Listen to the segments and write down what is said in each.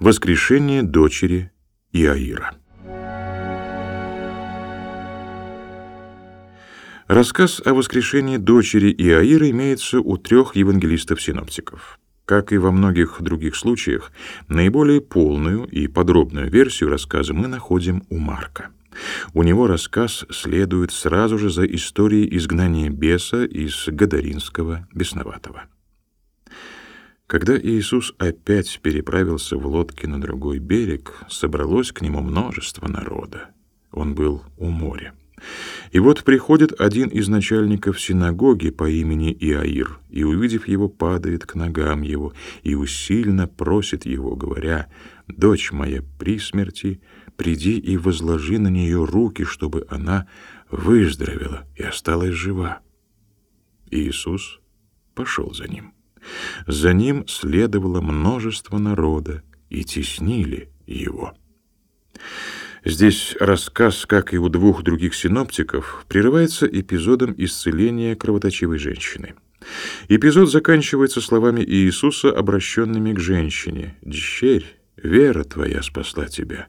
Воскрешение дочери Иаира. Рассказ о воскрешении дочери Иаира имеется у трех евангелистов-синоптиков. Как и во многих других случаях, наиболее полную и подробную версию рассказа мы находим у Марка. У него рассказ следует сразу же за историей изгнания беса из Гадаринского бесноватого. Когда Иисус опять переправился в лодке на другой берег, собралось к нему множество народа. Он был у моря. И вот приходит один из начальников синагоги по имени Иаир, и, увидев его, падает к ногам его и усильно просит его, говоря, «Дочь моя при смерти, приди и возложи на нее руки, чтобы она выздоровела и осталась жива». Иисус пошел за ним. За ним следовало множество народа, и теснили его. Здесь рассказ, как и у двух других синоптиков, прерывается эпизодом исцеления кровоточивой женщины. Эпизод заканчивается словами Иисуса, обращенными к женщине. «Дщерь, вера твоя спасла тебя.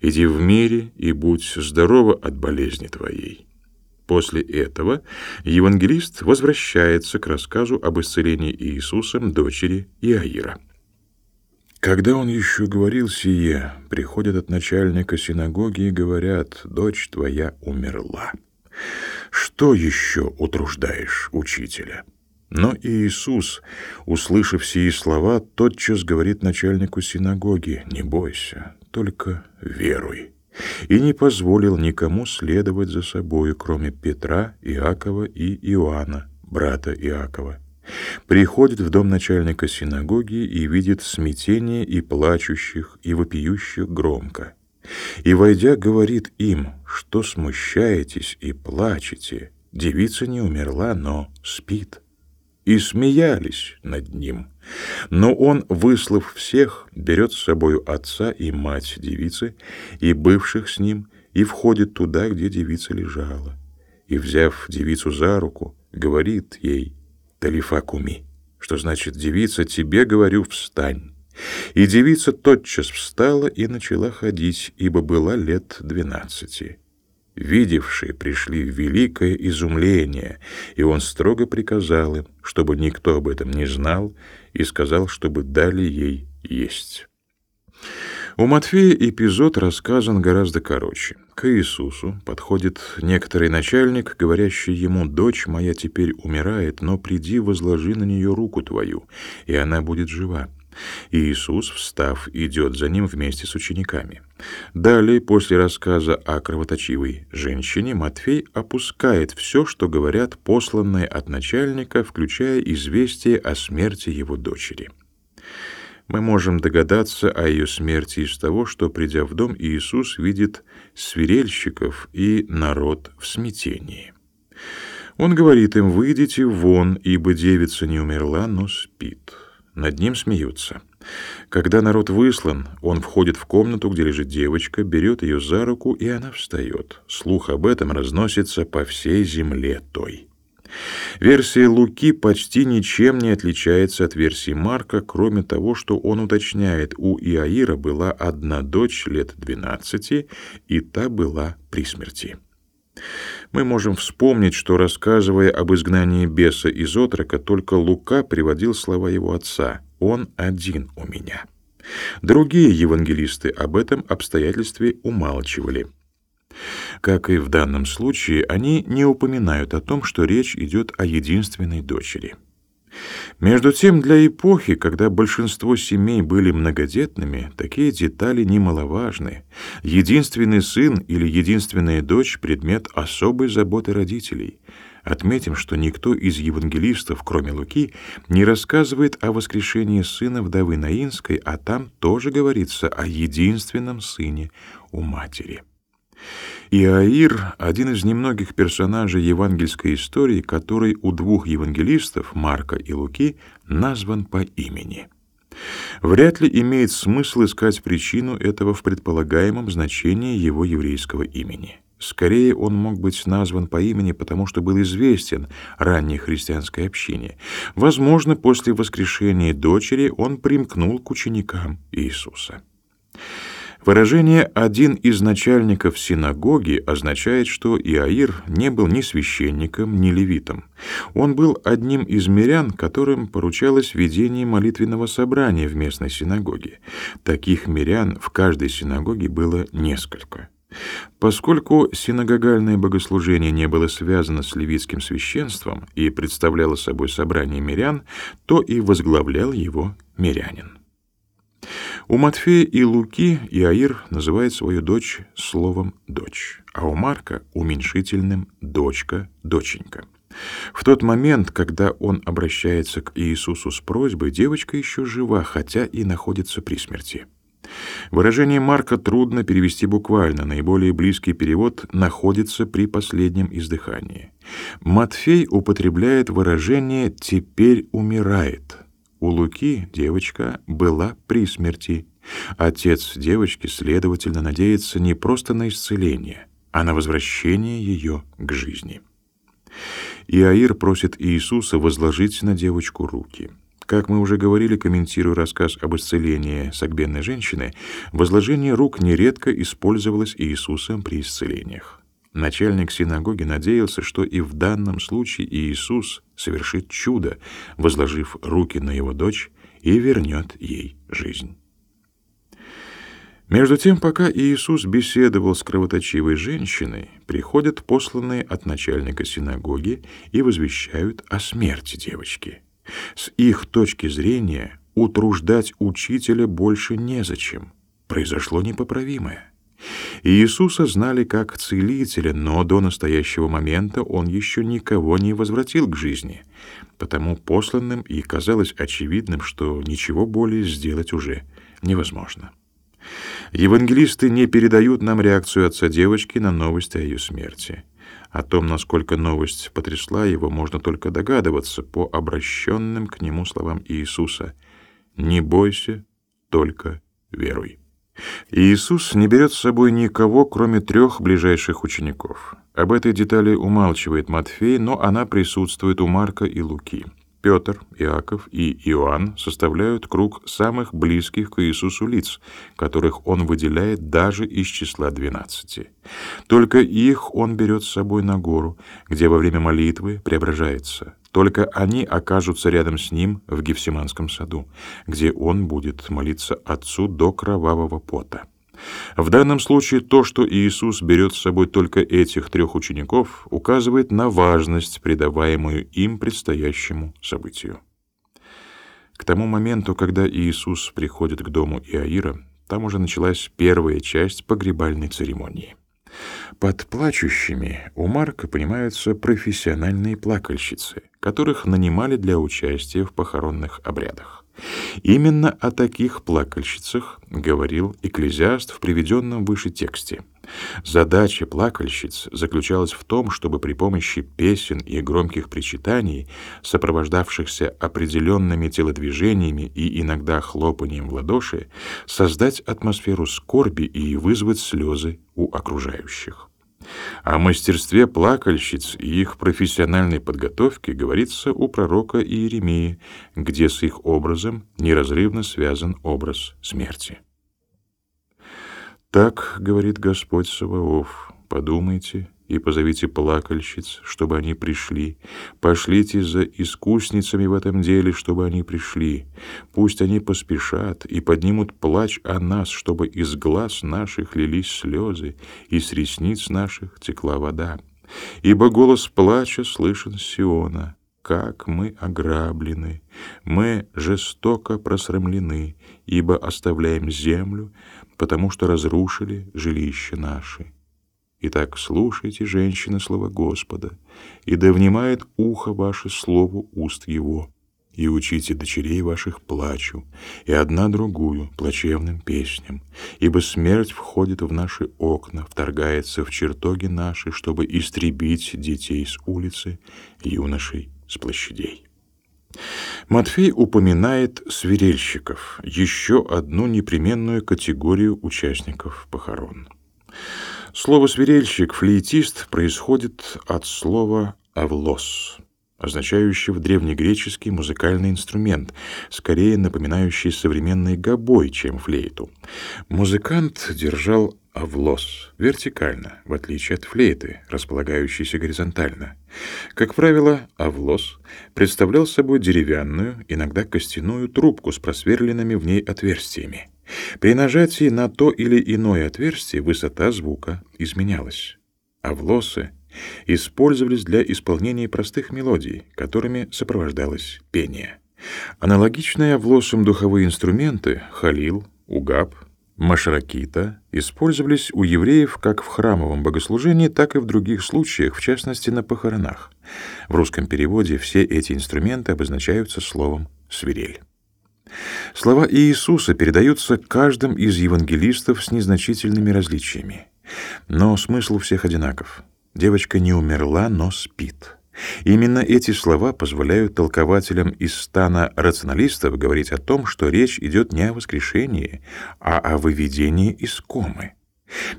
Иди в мире и будь здорова от болезни твоей». После этого евангелист возвращается к рассказу об исцелении Иисусом дочери Иаира. Когда он еще говорил сие, приходят от начальника синагоги и говорят, «Дочь твоя умерла». Что еще утруждаешь учителя? Но Иисус, услышав сии слова, тотчас говорит начальнику синагоги, «Не бойся, только веруй». И не позволил никому следовать за собою, кроме Петра, Иакова и Иоанна, брата Иакова приходит в дом начальника синагоги и видит смятение и плачущих, и вопиющих громко. И, войдя, говорит им, что смущаетесь и плачете, девица не умерла, но спит. И смеялись над ним. Но он, выслав всех, берет с собою отца и мать девицы, и бывших с ним, и входит туда, где девица лежала. И, взяв девицу за руку, говорит ей — Талифакуми, что значит «девица, тебе говорю, встань». И девица тотчас встала и начала ходить, ибо была лет двенадцати. Видевшие пришли в великое изумление, и он строго приказал им, чтобы никто об этом не знал, и сказал, чтобы дали ей есть. У Матфея эпизод рассказан гораздо короче. К Иисусу подходит некоторый начальник, говорящий ему, «Дочь моя теперь умирает, но приди, возложи на нее руку твою, и она будет жива». И Иисус, встав, идет за ним вместе с учениками. Далее, после рассказа о кровоточивой женщине, Матфей опускает все, что говорят посланные от начальника, включая известие о смерти его дочери. Мы можем догадаться о ее смерти из того, что, придя в дом, Иисус видит свирельщиков и народ в смятении. Он говорит им, «Выйдите вон, ибо девица не умерла, но спит». Над ним смеются. Когда народ выслан, он входит в комнату, где лежит девочка, берет ее за руку, и она встает. Слух об этом разносится по всей земле той. Версия Луки почти ничем не отличается от версии Марка, кроме того, что он уточняет, у Иаира была одна дочь лет 12, и та была при смерти. Мы можем вспомнить, что, рассказывая об изгнании беса из отрока, только Лука приводил слова его отца «Он один у меня». Другие евангелисты об этом обстоятельстве умалчивали – как и в данном случае, они не упоминают о том, что речь идет о единственной дочери. Между тем, для эпохи, когда большинство семей были многодетными, такие детали немаловажны. Единственный сын или единственная дочь — предмет особой заботы родителей. Отметим, что никто из евангелистов, кроме Луки, не рассказывает о воскрешении сына вдовы Наинской, а там тоже говорится о единственном сыне у матери. Иаир — один из немногих персонажей евангельской истории, который у двух евангелистов, Марка и Луки, назван по имени. Вряд ли имеет смысл искать причину этого в предполагаемом значении его еврейского имени. Скорее, он мог быть назван по имени, потому что был известен ранней христианской общине. Возможно, после воскрешения дочери он примкнул к ученикам Иисуса. Выражение «один из начальников синагоги» означает, что Иаир не был ни священником, ни левитом. Он был одним из мирян, которым поручалось ведение молитвенного собрания в местной синагоге. Таких мирян в каждой синагоге было несколько. Поскольку синагогальное богослужение не было связано с левитским священством и представляло собой собрание мирян, то и возглавлял его мирянин. У Матфея и Луки Иаир называет свою дочь словом «дочь», а у Марка — уменьшительным «дочка», «доченька». В тот момент, когда он обращается к Иисусу с просьбой, девочка еще жива, хотя и находится при смерти. Выражение Марка трудно перевести буквально, наиболее близкий перевод находится при последнем издыхании. Матфей употребляет выражение «теперь умирает», у Луки девочка была при смерти. Отец девочки, следовательно, надеется не просто на исцеление, а на возвращение ее к жизни. Иаир просит Иисуса возложить на девочку руки. Как мы уже говорили, комментируя рассказ об исцелении сагбенной женщины, возложение рук нередко использовалось Иисусом при исцелениях. Начальник синагоги надеялся, что и в данном случае Иисус совершит чудо, возложив руки на его дочь и вернет ей жизнь. Между тем, пока Иисус беседовал с кровоточивой женщиной, приходят посланные от начальника синагоги и возвещают о смерти девочки. С их точки зрения утруждать учителя больше незачем. Произошло непоправимое. Иисуса знали как целителя, но до настоящего момента он еще никого не возвратил к жизни, потому посланным и казалось очевидным, что ничего более сделать уже невозможно. Евангелисты не передают нам реакцию отца девочки на новость о ее смерти. О том, насколько новость потрясла его, можно только догадываться по обращенным к нему словам Иисуса: "Не бойся, только веруй". Иисус не берет с собой никого, кроме трех ближайших учеников. Об этой детали умалчивает Матфей, но она присутствует у Марка и Луки. Петр, Иаков и Иоанн составляют круг самых близких к Иисусу лиц, которых он выделяет даже из числа двенадцати. Только их он берет с собой на гору, где во время молитвы преображается. Только они окажутся рядом с ним в Гефсиманском саду, где он будет молиться Отцу до кровавого пота. В данном случае то, что Иисус берет с собой только этих трех учеников, указывает на важность, придаваемую им предстоящему событию. К тому моменту, когда Иисус приходит к дому Иаира, там уже началась первая часть погребальной церемонии. Под плачущими у Марка понимаются профессиональные плакальщицы, которых нанимали для участия в похоронных обрядах. Именно о таких плакальщицах говорил экклезиаст в приведенном выше тексте. Задача плакальщиц заключалась в том, чтобы при помощи песен и громких причитаний, сопровождавшихся определенными телодвижениями и иногда хлопанием в ладоши, создать атмосферу скорби и вызвать слезы у окружающих. О мастерстве плакальщиц и их профессиональной подготовке говорится у пророка Иеремии, где с их образом неразрывно связан образ смерти. Так говорит Господь Саваоф: подумайте и позовите плакальщиц, чтобы они пришли. Пошлите за искусницами в этом деле, чтобы они пришли. Пусть они поспешат и поднимут плач о нас, чтобы из глаз наших лились слезы, и с ресниц наших текла вода. Ибо голос плача слышен с Сиона, как мы ограблены, мы жестоко просрамлены, ибо оставляем землю, потому что разрушили жилища наши. Итак, слушайте, женщины, слово Господа, и да внимает ухо ваше слову уст его, и учите дочерей ваших плачу, и одна другую плачевным песням, ибо смерть входит в наши окна, вторгается в чертоги наши, чтобы истребить детей с улицы, юношей с площадей. Матфей упоминает свирельщиков, еще одну непременную категорию участников похорон. Слово «свирельщик», «флейтист» происходит от слова «авлос». означающего древнегреческий музыкальный инструмент, скорее напоминающий современный гобой, чем флейту. Музыкант держал авлос вертикально, в отличие от флейты, располагающейся горизонтально. Как правило, авлос представлял собой деревянную, иногда костяную трубку с просверленными в ней отверстиями. При нажатии на то или иное отверстие высота звука изменялась. Авлосы использовались для исполнения простых мелодий, которыми сопровождалось пение. Аналогичные авлосам духовые инструменты — халил, угаб, машракита — использовались у евреев как в храмовом богослужении, так и в других случаях, в частности, на похоронах. В русском переводе все эти инструменты обозначаются словом «свирель». Слова Иисуса передаются каждым из евангелистов с незначительными различиями. Но смысл всех одинаков. Девочка не умерла, но спит. Именно эти слова позволяют толкователям из стана рационалистов говорить о том, что речь идет не о воскрешении, а о выведении из комы.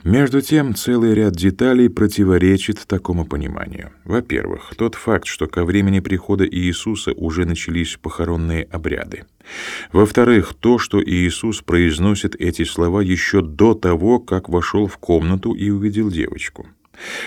Между тем, целый ряд деталей противоречит такому пониманию. Во-первых, тот факт, что ко времени прихода Иисуса уже начались похоронные обряды. Во-вторых, то, что Иисус произносит эти слова еще до того, как вошел в комнату и увидел девочку.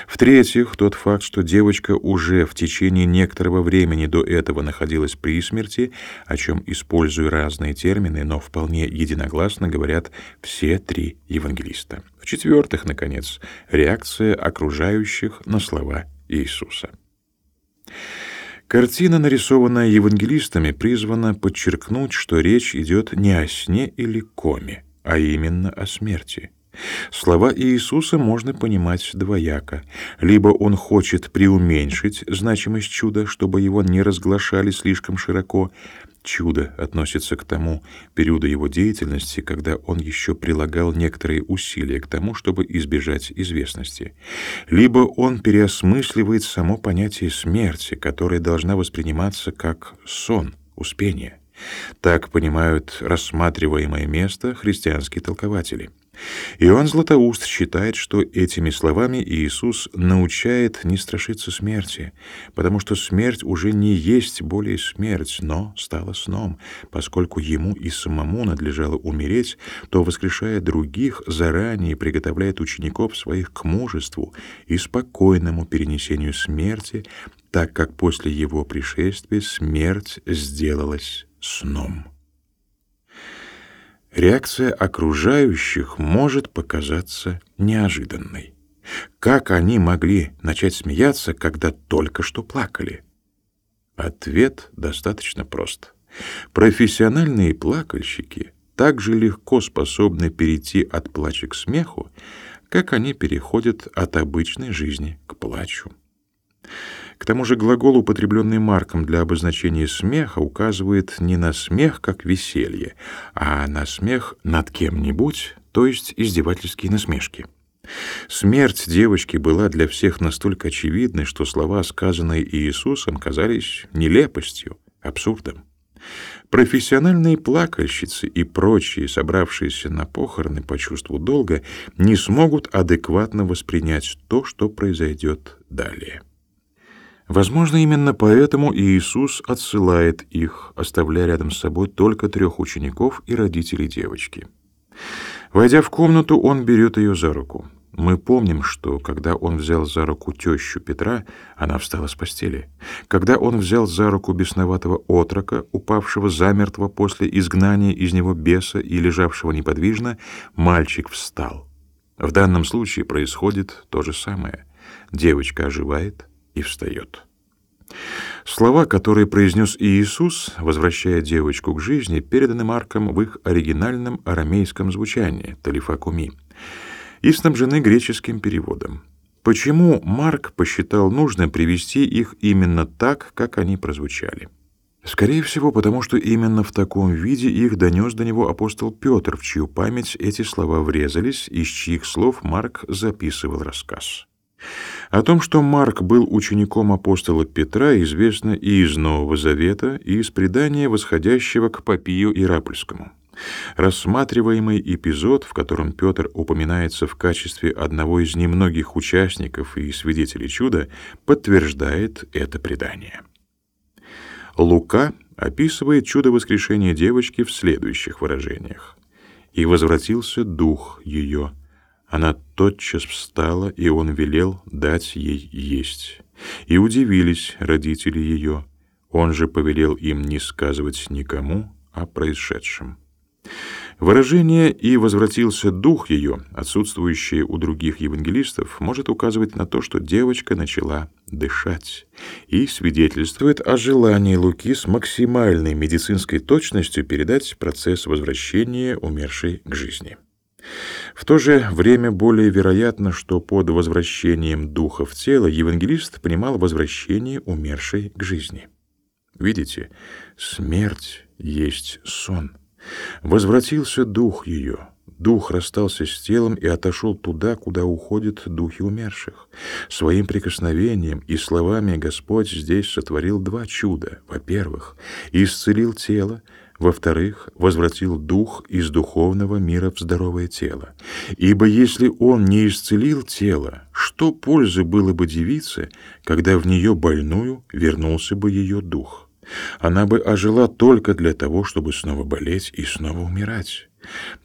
В-третьих, тот факт, что девочка уже в течение некоторого времени до этого находилась при смерти, о чем, используя разные термины, но вполне единогласно говорят все три евангелиста. В-четвертых, наконец, реакция окружающих на слова Иисуса. Картина, нарисованная евангелистами, призвана подчеркнуть, что речь идет не о сне или коме, а именно о смерти. Слова Иисуса можно понимать двояко. Либо он хочет преуменьшить значимость чуда, чтобы его не разглашали слишком широко. Чудо относится к тому периоду его деятельности, когда он еще прилагал некоторые усилия к тому, чтобы избежать известности. Либо он переосмысливает само понятие смерти, которое должна восприниматься как сон, успение. Так понимают рассматриваемое место христианские толкователи. Иоанн Златоуст считает, что этими словами Иисус научает не страшиться смерти, потому что смерть уже не есть более смерть, но стала сном, поскольку ему и самому надлежало умереть, то, воскрешая других, заранее приготовляет учеников своих к мужеству и спокойному перенесению смерти, так как после его пришествия смерть сделалась сном. Реакция окружающих может показаться неожиданной. Как они могли начать смеяться, когда только что плакали? Ответ достаточно прост. Профессиональные плакальщики также легко способны перейти от плача к смеху, как они переходят от обычной жизни к плачу. К тому же глагол, употребленный Марком для обозначения смеха, указывает не на смех как веселье, а на смех над кем-нибудь, то есть издевательские насмешки. Смерть девочки была для всех настолько очевидной, что слова, сказанные Иисусом, казались нелепостью, абсурдом. Профессиональные плакальщицы и прочие, собравшиеся на похороны по чувству долга, не смогут адекватно воспринять то, что произойдет далее. Возможно, именно поэтому Иисус отсылает их, оставляя рядом с собой только трех учеников и родителей девочки. Войдя в комнату, он берет ее за руку. Мы помним, что когда он взял за руку тещу Петра, она встала с постели. Когда он взял за руку бесноватого отрока, упавшего замертво после изгнания из него беса и лежавшего неподвижно, мальчик встал. В данном случае происходит то же самое. Девочка оживает, и встает. Слова, которые произнес Иисус, возвращая девочку к жизни, переданы Марком в их оригинальном арамейском звучании «талифакуми» и снабжены греческим переводом. Почему Марк посчитал нужным привести их именно так, как они прозвучали? Скорее всего, потому что именно в таком виде их донес до него апостол Петр, в чью память эти слова врезались, из чьих слов Марк записывал рассказ. О том, что Марк был учеником апостола Петра, известно и из Нового Завета, и из предания, восходящего к Папию Ирапольскому. Рассматриваемый эпизод, в котором Петр упоминается в качестве одного из немногих участников и свидетелей чуда, подтверждает это предание. Лука описывает чудо воскрешения девочки в следующих выражениях. «И возвратился дух ее. Она тотчас встала, и он велел дать ей есть. И удивились родители ее. Он же повелел им не сказывать никому о происшедшем». Выражение «и возвратился дух ее», отсутствующее у других евангелистов, может указывать на то, что девочка начала дышать и свидетельствует о желании Луки с максимальной медицинской точностью передать процесс возвращения умершей к жизни. В то же время более вероятно, что под возвращением духа в тело евангелист понимал возвращение умершей к жизни. Видите, смерть есть сон. Возвратился дух ее. Дух расстался с телом и отошел туда, куда уходят духи умерших. Своим прикосновением и словами Господь здесь сотворил два чуда. Во-первых, исцелил тело, во-вторых, возвратил дух из духовного мира в здоровое тело. Ибо если он не исцелил тело, что пользы было бы девице, когда в нее больную вернулся бы ее дух? Она бы ожила только для того, чтобы снова болеть и снова умирать.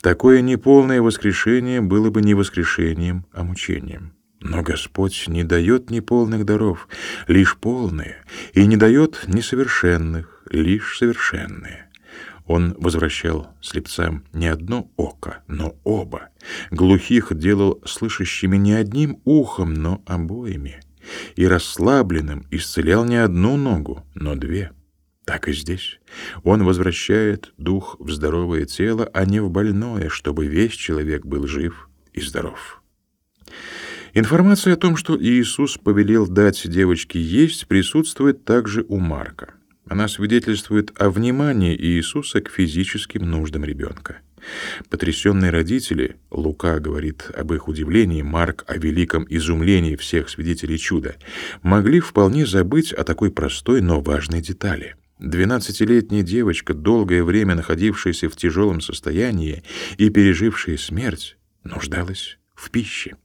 Такое неполное воскрешение было бы не воскрешением, а мучением. Но Господь не дает неполных даров, лишь полные, и не дает несовершенных, лишь совершенные. Он возвращал слепцам не одно око, но оба. Глухих делал слышащими не одним ухом, но обоими. И расслабленным исцелял не одну ногу, но две. Так и здесь. Он возвращает дух в здоровое тело, а не в больное, чтобы весь человек был жив и здоров. Информация о том, что Иисус повелел дать девочке есть, присутствует также у Марка. Она свидетельствует о внимании Иисуса к физическим нуждам ребенка. Потрясенные родители, Лука говорит об их удивлении, Марк о великом изумлении всех свидетелей чуда, могли вполне забыть о такой простой, но важной детали. Двенадцатилетняя девочка, долгое время находившаяся в тяжелом состоянии и пережившая смерть, нуждалась в пище.